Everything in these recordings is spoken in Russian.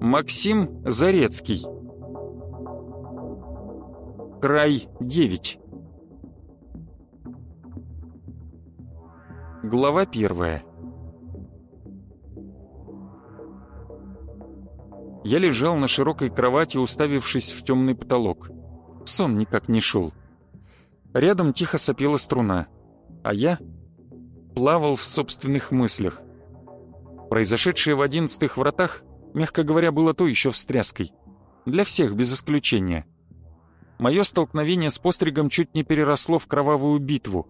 Максим Зарецкий Край 9 Глава первая Я лежал на широкой кровати, уставившись в темный потолок. Сон никак не шел. Рядом тихо сопела струна, а я плавал в собственных мыслях. Произошедшее в одиннадцатых вратах, мягко говоря, было то еще встряской. Для всех, без исключения. Мое столкновение с постригом чуть не переросло в кровавую битву.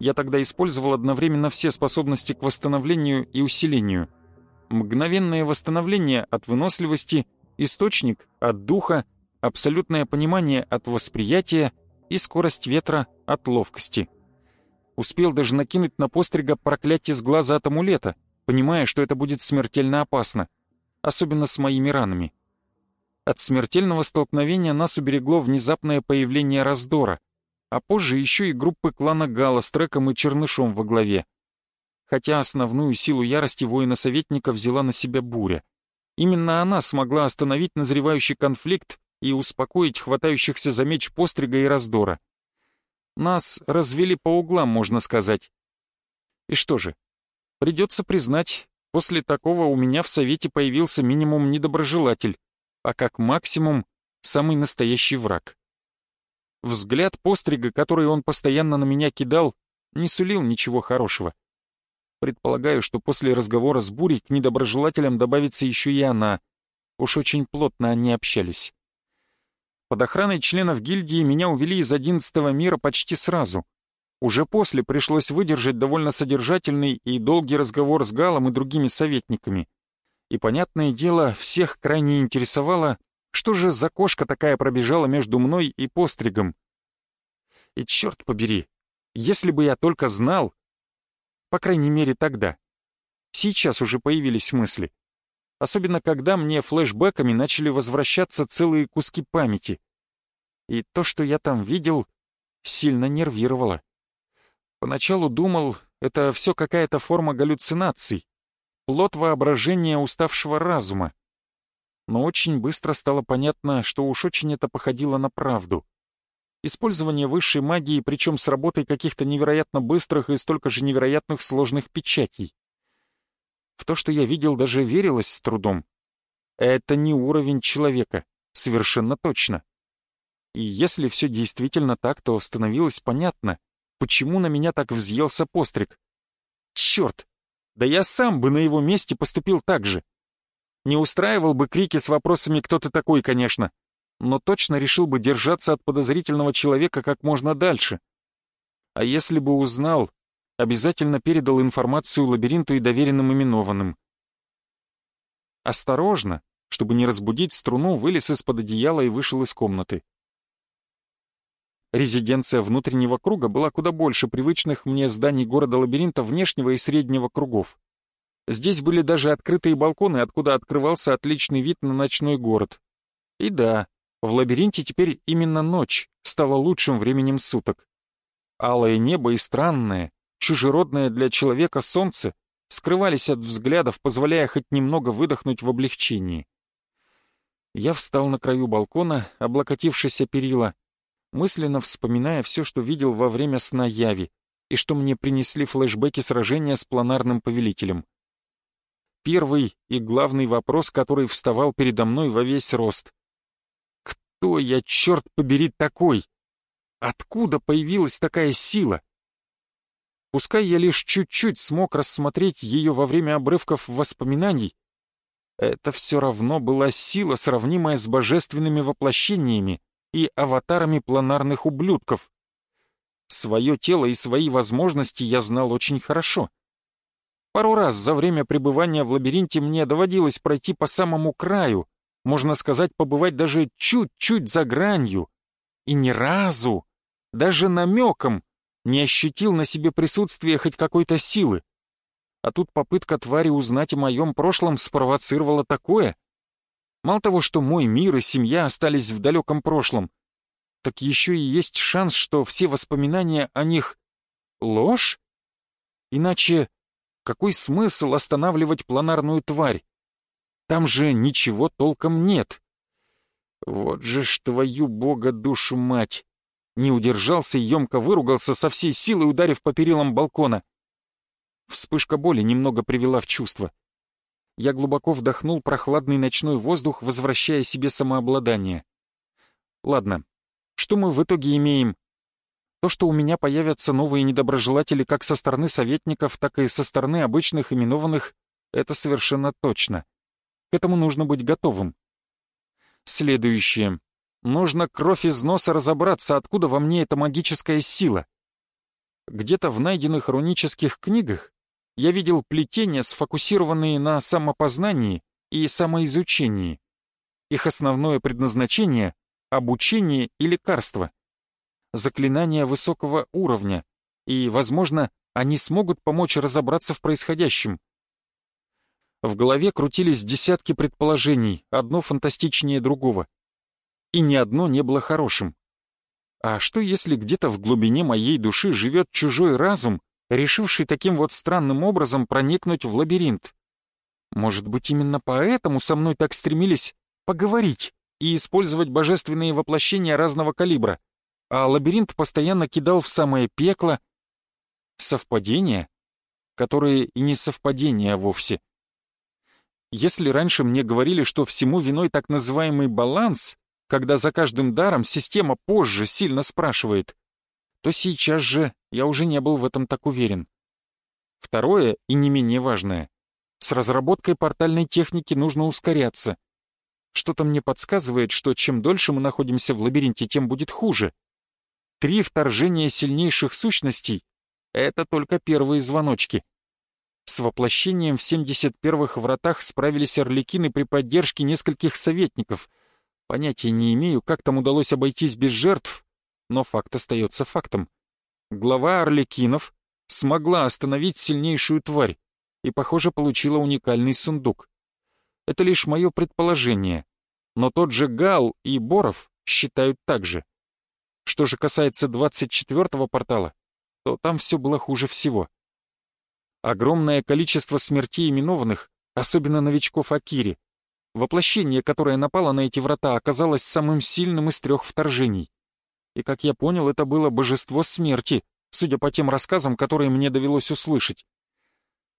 Я тогда использовал одновременно все способности к восстановлению и усилению. Мгновенное восстановление от выносливости, источник от духа, абсолютное понимание от восприятия и скорость ветра от ловкости. Успел даже накинуть на пострига проклятие с глаза от амулета, понимая, что это будет смертельно опасно, особенно с моими ранами. От смертельного столкновения нас уберегло внезапное появление раздора, а позже еще и группы клана Гала с Треком и Чернышом во главе. Хотя основную силу ярости воина-советника взяла на себя буря. Именно она смогла остановить назревающий конфликт и успокоить хватающихся за меч пострига и раздора. Нас развели по углам, можно сказать. И что же, придется признать, после такого у меня в совете появился минимум недоброжелатель, а как максимум самый настоящий враг. Взгляд пострига, который он постоянно на меня кидал, не сулил ничего хорошего. Предполагаю, что после разговора с Бурей к недоброжелателям добавится еще и она. Уж очень плотно они общались. Под охраной членов гильдии меня увели из одиннадцатого мира почти сразу. Уже после пришлось выдержать довольно содержательный и долгий разговор с Галом и другими советниками и, понятное дело, всех крайне интересовало, что же за кошка такая пробежала между мной и постригом. И черт побери, если бы я только знал, по крайней мере тогда. Сейчас уже появились мысли. Особенно когда мне флешбэками начали возвращаться целые куски памяти. И то, что я там видел, сильно нервировало. Поначалу думал, это все какая-то форма галлюцинаций, плод воображения уставшего разума. Но очень быстро стало понятно, что уж очень это походило на правду. Использование высшей магии, причем с работой каких-то невероятно быстрых и столько же невероятных сложных печатей. В то, что я видел, даже верилось с трудом. Это не уровень человека, совершенно точно. И если все действительно так, то становилось понятно, почему на меня так взъелся постриг. Черт, да я сам бы на его месте поступил так же. Не устраивал бы крики с вопросами «кто ты такой», конечно, но точно решил бы держаться от подозрительного человека как можно дальше. А если бы узнал, обязательно передал информацию лабиринту и доверенным именованным. Осторожно, чтобы не разбудить струну, вылез из-под одеяла и вышел из комнаты. Резиденция внутреннего круга была куда больше привычных мне зданий города-лабиринта внешнего и среднего кругов. Здесь были даже открытые балконы, откуда открывался отличный вид на ночной город. И да, в лабиринте теперь именно ночь стала лучшим временем суток. Алое небо и странное, чужеродное для человека солнце скрывались от взглядов, позволяя хоть немного выдохнуть в облегчении. Я встал на краю балкона, облокотившись о перила, мысленно вспоминая все, что видел во время сна Яви, и что мне принесли флешбеки сражения с планарным повелителем. Первый и главный вопрос, который вставал передо мной во весь рост. Кто я, черт побери, такой? Откуда появилась такая сила? Пускай я лишь чуть-чуть смог рассмотреть ее во время обрывков воспоминаний, это все равно была сила, сравнимая с божественными воплощениями, и аватарами планарных ублюдков. Свое тело и свои возможности я знал очень хорошо. Пару раз за время пребывания в лабиринте мне доводилось пройти по самому краю, можно сказать, побывать даже чуть-чуть за гранью, и ни разу, даже намеком, не ощутил на себе присутствие хоть какой-то силы. А тут попытка твари узнать о моем прошлом спровоцировала такое. Мало того, что мой мир и семья остались в далеком прошлом, так еще и есть шанс, что все воспоминания о них — ложь? Иначе какой смысл останавливать планарную тварь? Там же ничего толком нет. Вот же ж твою бога душу мать! Не удержался и емко выругался со всей силой, ударив по перилам балкона. Вспышка боли немного привела в чувство. Я глубоко вдохнул прохладный ночной воздух, возвращая себе самообладание. Ладно, что мы в итоге имеем? То, что у меня появятся новые недоброжелатели как со стороны советников, так и со стороны обычных именованных, это совершенно точно. К этому нужно быть готовым. Следующее. Нужно кровь из носа разобраться, откуда во мне эта магическая сила. Где-то в найденных рунических книгах я видел плетения, сфокусированные на самопознании и самоизучении. Их основное предназначение — обучение и лекарство. Заклинания высокого уровня, и, возможно, они смогут помочь разобраться в происходящем. В голове крутились десятки предположений, одно фантастичнее другого. И ни одно не было хорошим. А что если где-то в глубине моей души живет чужой разум, решивший таким вот странным образом проникнуть в лабиринт? Может быть, именно поэтому со мной так стремились поговорить и использовать божественные воплощения разного калибра, а лабиринт постоянно кидал в самое пекло. Совпадения? Которые и не совпадения вовсе. Если раньше мне говорили, что всему виной так называемый баланс, когда за каждым даром система позже сильно спрашивает, то сейчас же я уже не был в этом так уверен. Второе, и не менее важное, с разработкой портальной техники нужно ускоряться. Что-то мне подсказывает, что чем дольше мы находимся в лабиринте, тем будет хуже. Три вторжения сильнейших сущностей — это только первые звоночки. С воплощением в 71-х вратах справились орликины при поддержке нескольких советников. Понятия не имею, как там удалось обойтись без жертв, но факт остается фактом. Глава орликинов смогла остановить сильнейшую тварь и, похоже, получила уникальный сундук. Это лишь мое предположение, но тот же Гал и Боров считают так же. Что же касается 24-го портала, то там все было хуже всего. Огромное количество смертей именованных, особенно новичков Акири. Воплощение, которое напало на эти врата, оказалось самым сильным из трех вторжений. И, как я понял, это было божество смерти, судя по тем рассказам, которые мне довелось услышать.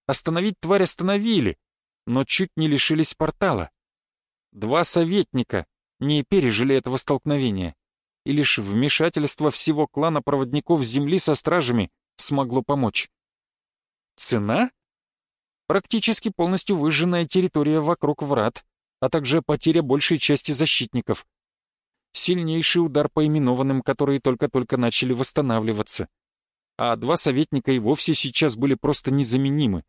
Остановить тварь остановили, но чуть не лишились портала. Два советника не пережили этого столкновения, и лишь вмешательство всего клана проводников Земли со стражами смогло помочь. Цена? Практически полностью выжженная территория вокруг врат, а также потеря большей части защитников. Сильнейший удар по именованным, которые только-только начали восстанавливаться. А два советника и вовсе сейчас были просто незаменимы.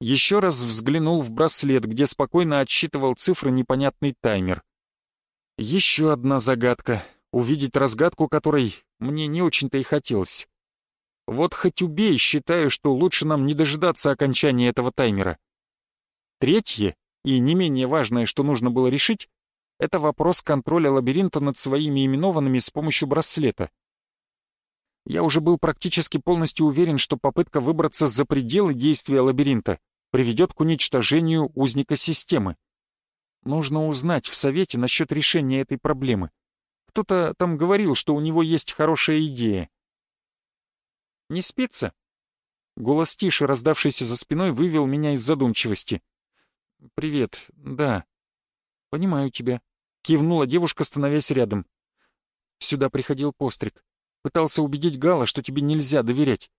Еще раз взглянул в браслет, где спокойно отсчитывал цифры непонятный таймер. Еще одна загадка, увидеть разгадку которой мне не очень-то и хотелось. Вот хоть убей, считаю, что лучше нам не дожидаться окончания этого таймера. Третье, и не менее важное, что нужно было решить, это вопрос контроля лабиринта над своими именованными с помощью браслета. Я уже был практически полностью уверен, что попытка выбраться за пределы действия лабиринта приведет к уничтожению узника системы. Нужно узнать в Совете насчет решения этой проблемы. Кто-то там говорил, что у него есть хорошая идея. Не спится?» Голос тише, раздавшийся за спиной, вывел меня из задумчивости. «Привет, да». «Понимаю тебя», — кивнула девушка, становясь рядом. «Сюда приходил постриг. Пытался убедить Гала, что тебе нельзя доверять.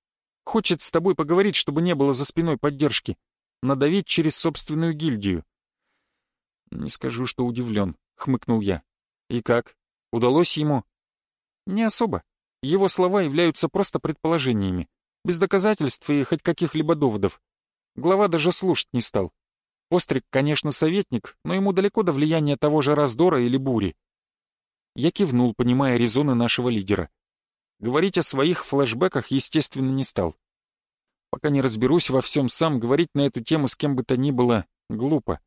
Хочет с тобой поговорить, чтобы не было за спиной поддержки. Надавить через собственную гильдию». «Не скажу, что удивлен», — хмыкнул я. «И как? Удалось ему?» «Не особо. Его слова являются просто предположениями, без доказательств и хоть каких-либо доводов. Глава даже слушать не стал. Постриг, конечно, советник, но ему далеко до влияния того же раздора или бури. Я кивнул, понимая резоны нашего лидера. Говорить о своих флэшбэках, естественно, не стал. Пока не разберусь во всем сам, говорить на эту тему с кем бы то ни было глупо.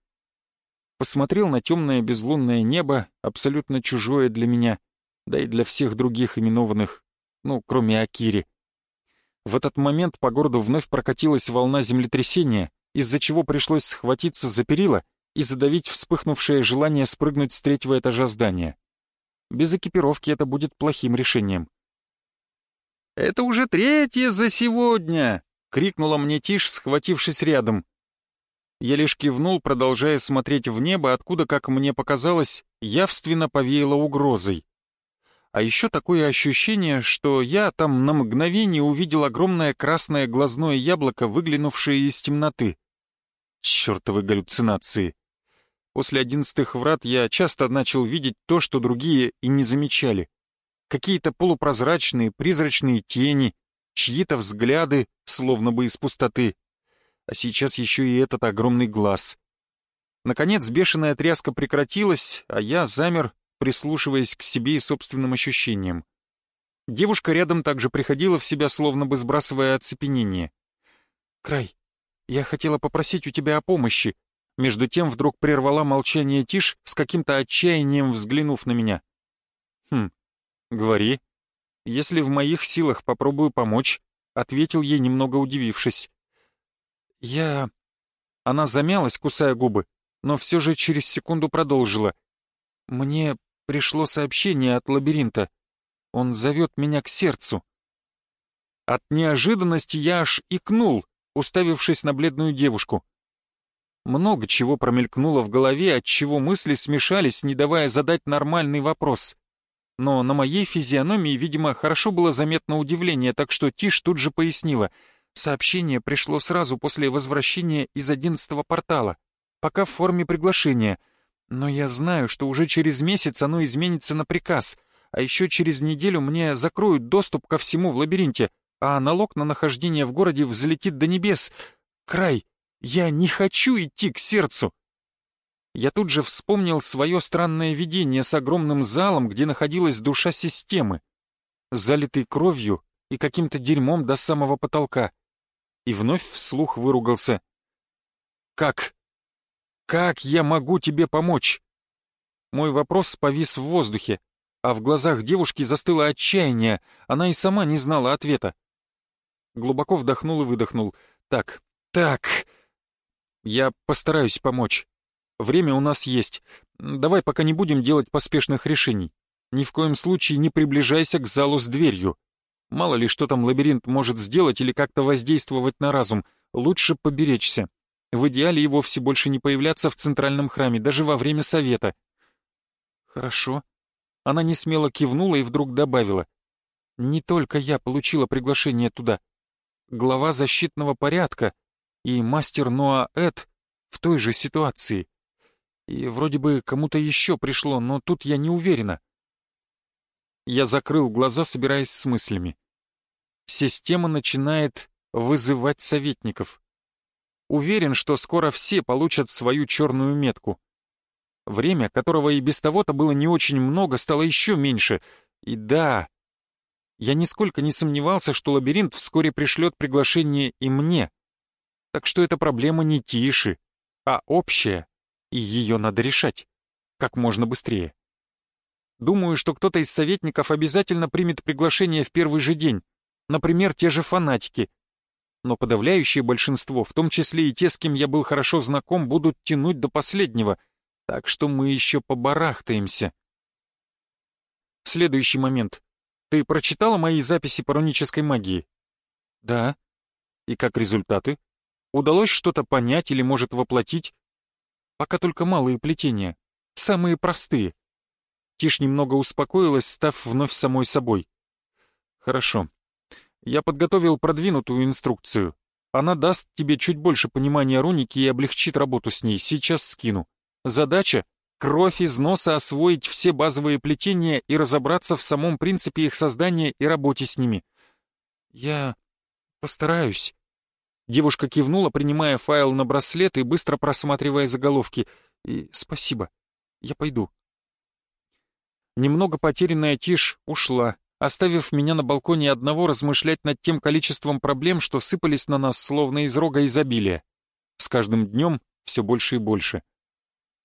Посмотрел на темное безлунное небо, абсолютно чужое для меня, да и для всех других именованных, ну, кроме Акири. В этот момент по городу вновь прокатилась волна землетрясения, из-за чего пришлось схватиться за перила и задавить вспыхнувшее желание спрыгнуть с третьего этажа здания. Без экипировки это будет плохим решением. «Это уже третье за сегодня!» — крикнула мне Тиш, схватившись рядом. Я лишь кивнул, продолжая смотреть в небо, откуда, как мне показалось, явственно повеяло угрозой. А еще такое ощущение, что я там на мгновение увидел огромное красное глазное яблоко, выглянувшее из темноты. Чёртовы галлюцинации. После одиннадцатых врат я часто начал видеть то, что другие и не замечали какие-то полупрозрачные, призрачные тени, чьи-то взгляды, словно бы из пустоты. А сейчас еще и этот огромный глаз. Наконец бешеная тряска прекратилась, а я замер, прислушиваясь к себе и собственным ощущениям. Девушка рядом также приходила в себя, словно бы сбрасывая оцепенение. «Край, я хотела попросить у тебя о помощи», между тем вдруг прервала молчание Тиш с каким-то отчаянием взглянув на меня. «Хм, «Говори. Если в моих силах попробую помочь», — ответил ей, немного удивившись. «Я...» Она замялась, кусая губы, но все же через секунду продолжила. «Мне пришло сообщение от лабиринта. Он зовет меня к сердцу». От неожиданности я аж икнул, уставившись на бледную девушку. Много чего промелькнуло в голове, от чего мысли смешались, не давая задать нормальный вопрос но на моей физиономии, видимо, хорошо было заметно удивление, так что Тиш тут же пояснила. Сообщение пришло сразу после возвращения из одиннадцатого портала, пока в форме приглашения. Но я знаю, что уже через месяц оно изменится на приказ, а еще через неделю мне закроют доступ ко всему в лабиринте, а налог на нахождение в городе взлетит до небес. Край, я не хочу идти к сердцу я тут же вспомнил свое странное видение с огромным залом, где находилась душа системы, залитый кровью и каким-то дерьмом до самого потолка, и вновь вслух выругался. «Как? Как я могу тебе помочь?» Мой вопрос повис в воздухе, а в глазах девушки застыло отчаяние, она и сама не знала ответа. Глубоко вдохнул и выдохнул. «Так, так, я постараюсь помочь». Время у нас есть. Давай пока не будем делать поспешных решений. Ни в коем случае не приближайся к залу с дверью. Мало ли, что там лабиринт может сделать или как-то воздействовать на разум. Лучше поберечься. В идеале и вовсе больше не появляться в центральном храме, даже во время совета. Хорошо. Она не смело кивнула и вдруг добавила. Не только я получила приглашение туда. Глава защитного порядка и мастер Ноа Эд в той же ситуации. И вроде бы кому-то еще пришло, но тут я не уверена. Я закрыл глаза, собираясь с мыслями. Система начинает вызывать советников. Уверен, что скоро все получат свою черную метку. Время, которого и без того-то было не очень много, стало еще меньше. И да, я нисколько не сомневался, что лабиринт вскоре пришлет приглашение и мне. Так что эта проблема не тише, а общая и ее надо решать. Как можно быстрее. Думаю, что кто-то из советников обязательно примет приглашение в первый же день. Например, те же фанатики. Но подавляющее большинство, в том числе и те, с кем я был хорошо знаком, будут тянуть до последнего. Так что мы еще побарахтаемся. Следующий момент. Ты прочитала мои записи по рунической магии? Да. И как результаты? Удалось что-то понять или, может, воплотить? Пока только малые плетения, самые простые. Тиш немного успокоилась, став вновь самой собой. Хорошо. Я подготовил продвинутую инструкцию. Она даст тебе чуть больше понимания руники и облегчит работу с ней. Сейчас скину. Задача — кровь из носа освоить все базовые плетения и разобраться в самом принципе их создания и работе с ними. Я постараюсь. Девушка кивнула, принимая файл на браслет и быстро просматривая заголовки. «И спасибо. Я пойду». Немного потерянная тишь ушла, оставив меня на балконе одного размышлять над тем количеством проблем, что сыпались на нас словно из рога изобилия. С каждым днем все больше и больше.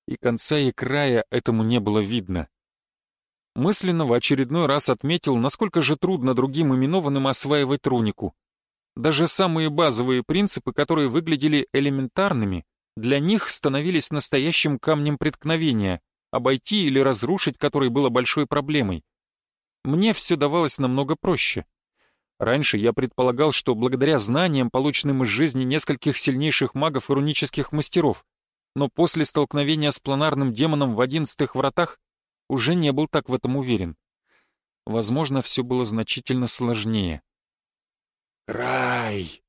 И конца и края этому не было видно. Мысленно в очередной раз отметил, насколько же трудно другим именованным осваивать рунику. Даже самые базовые принципы, которые выглядели элементарными, для них становились настоящим камнем преткновения, обойти или разрушить который было большой проблемой. Мне все давалось намного проще. Раньше я предполагал, что благодаря знаниям, полученным из жизни нескольких сильнейших магов и рунических мастеров, но после столкновения с планарным демоном в одиннадцатых вратах уже не был так в этом уверен. Возможно, все было значительно сложнее. «Рай!»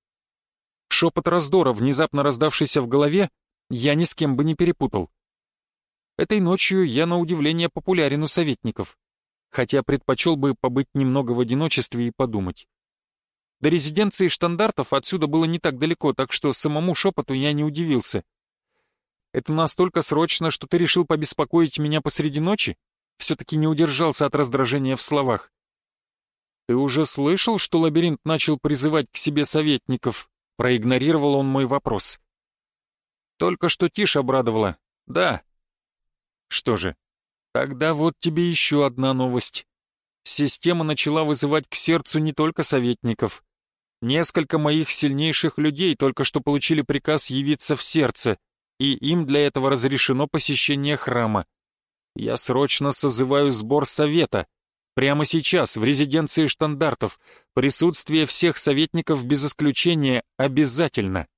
Шепот раздора, внезапно раздавшийся в голове, я ни с кем бы не перепутал. Этой ночью я на удивление популярен у советников, хотя предпочел бы побыть немного в одиночестве и подумать. До резиденции штандартов отсюда было не так далеко, так что самому шепоту я не удивился. Это настолько срочно, что ты решил побеспокоить меня посреди ночи? Все-таки не удержался от раздражения в словах. Ты уже слышал, что лабиринт начал призывать к себе советников? Проигнорировал он мой вопрос. Только что Тиш обрадовала. Да, что же, тогда вот тебе еще одна новость. Система начала вызывать к сердцу не только советников. Несколько моих сильнейших людей только что получили приказ явиться в сердце, и им для этого разрешено посещение храма. Я срочно созываю сбор совета. Прямо сейчас, в резиденции штандартов, присутствие всех советников без исключения обязательно.